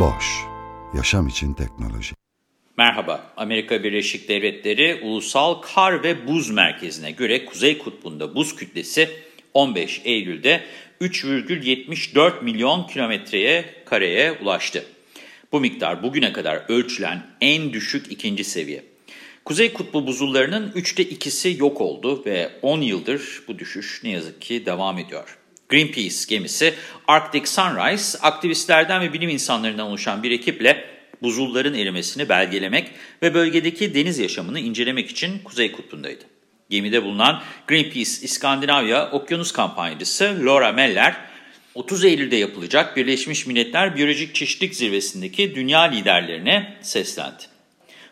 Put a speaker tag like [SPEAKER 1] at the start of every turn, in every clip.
[SPEAKER 1] Boş, yaşam için teknoloji.
[SPEAKER 2] Merhaba, Amerika Birleşik Devletleri Ulusal Kar ve Buz Merkezi'ne göre Kuzey Kutbu'nda buz kütlesi 15 Eylül'de 3,74 milyon kilometreye kareye ulaştı. Bu miktar bugüne kadar ölçülen en düşük ikinci seviye. Kuzey Kutbu buzullarının üçte ikisi yok oldu ve 10 yıldır bu düşüş ne yazık ki devam ediyor. Greenpeace gemisi Arctic Sunrise, aktivistlerden ve bilim insanlarından oluşan bir ekiple buzulların erimesini belgelemek ve bölgedeki deniz yaşamını incelemek için Kuzey Kutbu'ndaydı. Gemide bulunan Greenpeace İskandinavya Okyanus Kampanyacısı Laura Meller, 30 Eylül'de yapılacak Birleşmiş Milletler Biyolojik Çeşitlilik Zirvesi'ndeki dünya liderlerine seslendi.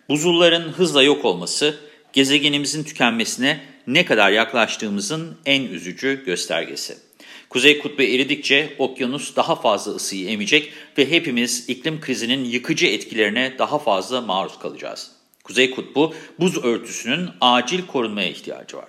[SPEAKER 2] Buzulların hızla yok olması, gezegenimizin tükenmesine ne kadar yaklaştığımızın en üzücü göstergesi. Kuzey kutbu eridikçe okyanus daha fazla ısıyı emecek ve hepimiz iklim krizinin yıkıcı etkilerine daha fazla maruz kalacağız. Kuzey kutbu buz örtüsünün acil korunmaya ihtiyacı var.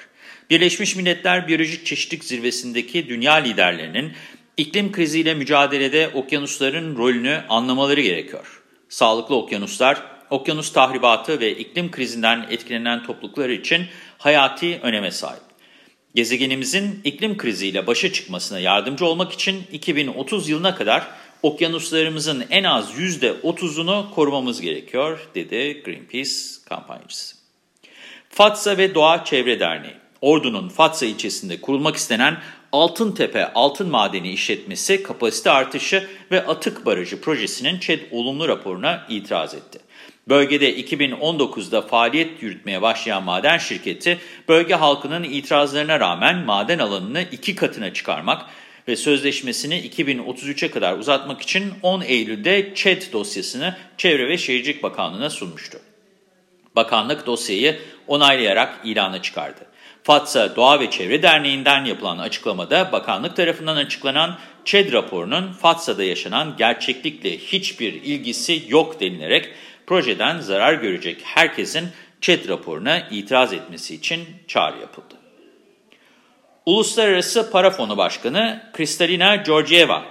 [SPEAKER 2] Birleşmiş Milletler Biyolojik Çeşitlilik Zirvesi'ndeki dünya liderlerinin iklim kriziyle mücadelede okyanusların rolünü anlamaları gerekiyor. Sağlıklı okyanuslar, okyanus tahribatı ve iklim krizinden etkilenen topluluklar için hayati öneme sahip. Gezegenimizin iklim kriziyle başa çıkmasına yardımcı olmak için 2030 yılına kadar okyanuslarımızın en az %30'unu korumamız gerekiyor, dedi Greenpeace kampanyacısı. Fatsa ve Doğa Çevre Derneği, Ordu'nun Fatsa ilçesinde kurulmak istenen Altıntepe Altın Madeni İşletmesi kapasite artışı ve atık barajı projesinin ÇED olumlu raporuna itiraz etti. Bölgede 2019'da faaliyet yürütmeye başlayan maden şirketi, bölge halkının itirazlarına rağmen maden alanını iki katına çıkarmak ve sözleşmesini 2033'e kadar uzatmak için 10 Eylül'de ÇED dosyasını Çevre ve Şehircilik Bakanlığı'na sunmuştu. Bakanlık dosyayı onaylayarak ilana çıkardı. Fatsa Doğa ve Çevre Derneği'nden yapılan açıklamada bakanlık tarafından açıklanan ÇED raporunun Fatsa'da yaşanan gerçeklikle hiçbir ilgisi yok denilerek projeden zarar görecek herkesin ÇED raporuna itiraz etmesi için çağrı yapıldı. Uluslararası Para Fonu Başkanı Kristalina Georgieva,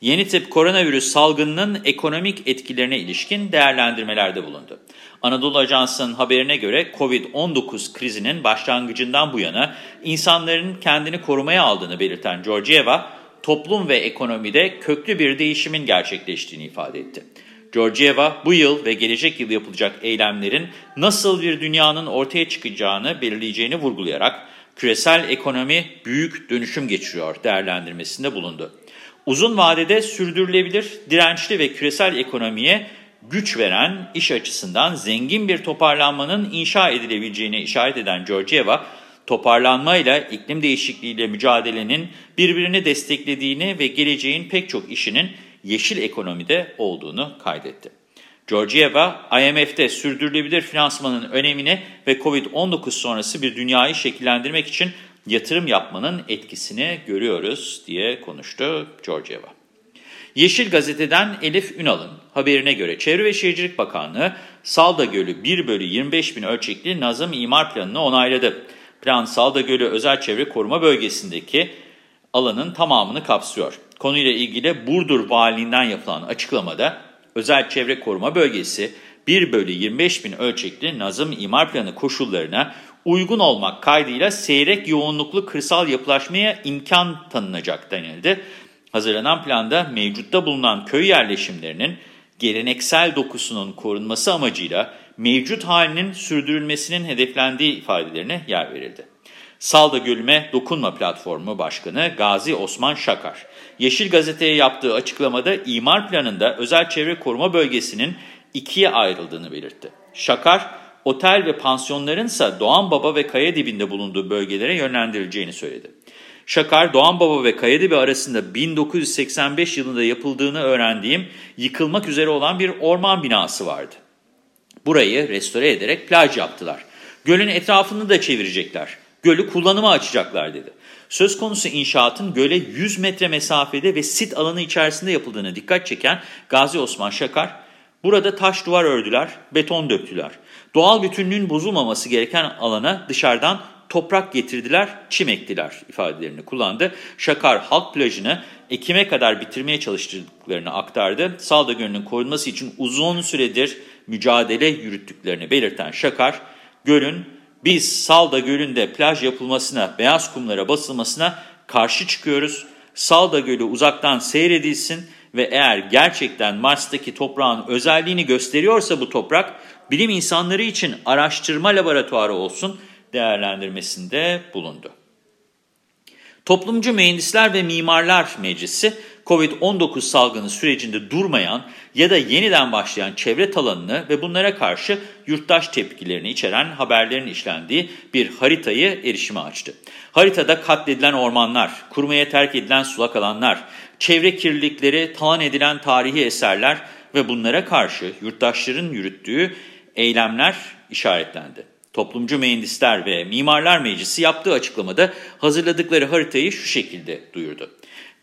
[SPEAKER 2] yeni tip koronavirüs salgınının ekonomik etkilerine ilişkin değerlendirmelerde bulundu. Anadolu Ajansı'nın haberine göre COVID-19 krizinin başlangıcından bu yana insanların kendini korumaya aldığını belirten Georgieva, toplum ve ekonomide köklü bir değişimin gerçekleştiğini ifade etti. Georgieva bu yıl ve gelecek yıl yapılacak eylemlerin nasıl bir dünyanın ortaya çıkacağını belirleyeceğini vurgulayarak küresel ekonomi büyük dönüşüm geçiriyor değerlendirmesinde bulundu. Uzun vadede sürdürülebilir, dirençli ve küresel ekonomiye güç veren iş açısından zengin bir toparlanmanın inşa edilebileceğine işaret eden Georgieva, toparlanmayla iklim değişikliğiyle mücadelenin birbirini desteklediğini ve geleceğin pek çok işinin yeşil ekonomide olduğunu kaydetti. Georgieva, IMF'de sürdürülebilir finansmanın önemini ve COVID-19 sonrası bir dünyayı şekillendirmek için yatırım yapmanın etkisini görüyoruz diye konuştu Georgieva. Yeşil Gazete'den Elif Ünal'ın haberine göre Çevre ve Şehircilik Bakanlığı Salda Gölü 1 bölü 25 bin ölçekli Nazım İmar Planı'nı onayladı. Plan Salda Gölü Özel Çevre Koruma Bölgesi'ndeki alanın tamamını kapsıyor. Konuyla ilgili Burdur Valiliğinden yapılan açıklamada Özel Çevre Koruma Bölgesi 1 bölü 25 bin ölçekli Nazım İmar Planı koşullarına uygun olmak kaydıyla seyrek yoğunluklu kırsal yapılaşmaya imkan tanınacak denildi. Hazırlanan planda mevcutta bulunan köy yerleşimlerinin geleneksel dokusunun korunması amacıyla mevcut halinin sürdürülmesinin hedeflendiği ifadelerine yer verildi. Salda Gölüme Dokunma Platformu Başkanı Gazi Osman Şakar, Yeşil Gazete'ye yaptığı açıklamada imar planında özel çevre koruma bölgesinin ikiye ayrıldığını belirtti. Şakar, otel ve pansiyonların ise Doğan Baba ve Kaya dibinde bulunduğu bölgelere yönlendirileceğini söyledi. Şakar, Doğan Baba ve Kayadibi arasında 1985 yılında yapıldığını öğrendiğim yıkılmak üzere olan bir orman binası vardı. Burayı restore ederek plaj yaptılar. Gölün etrafını da çevirecekler. Gölü kullanıma açacaklar dedi. Söz konusu inşaatın göle 100 metre mesafede ve sit alanı içerisinde yapıldığını dikkat çeken Gazi Osman Şakar, burada taş duvar ördüler, beton döktüler. Doğal bütünlüğün bozulmaması gereken alana dışarıdan toprak getirdiler, çim ektiler ifadelerini kullandı. Şakar halk plajını Ekim'e kadar bitirmeye çalıştıklarını aktardı. Salda Gölü'nün korunması için uzun süredir mücadele yürüttüklerini belirten Şakar, Gölün biz Salda Gölü'nde plaj yapılmasına, beyaz kumlara basılmasına karşı çıkıyoruz. Salda Gölü uzaktan seyredilsin ve eğer gerçekten Mars'taki toprağın özelliğini gösteriyorsa bu toprak, bilim insanları için araştırma laboratuvarı olsun değerlendirmesinde bulundu. Toplumcu Mühendisler ve Mimarlar Meclisi, COVID-19 salgını sürecinde durmayan ya da yeniden başlayan çevre talanını ve bunlara karşı yurttaş tepkilerini içeren haberlerin işlendiği bir haritayı erişime açtı. Haritada katledilen ormanlar, kurumaya terk edilen sulak alanlar, çevre kirlilikleri, talan edilen tarihi eserler ve bunlara karşı yurttaşların yürüttüğü eylemler işaretlendi. Toplumcu Mühendisler ve Mimarlar Meclisi yaptığı açıklamada hazırladıkları haritayı şu şekilde duyurdu.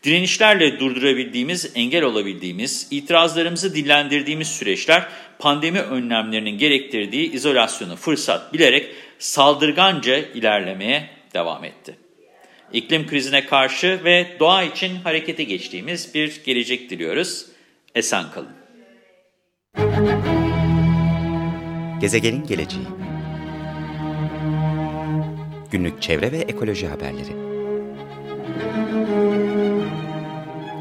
[SPEAKER 2] Direnişlerle durdurabildiğimiz, engel olabildiğimiz, itirazlarımızı dillendirdiğimiz süreçler pandemi önlemlerinin gerektirdiği izolasyonu fırsat bilerek saldırganca ilerlemeye devam etti. İklim krizine karşı ve doğa için harekete geçtiğimiz bir gelecek diliyoruz. Esen kalın.
[SPEAKER 3] Gezegenin geleceği Günlük çevre ve ekoloji haberleri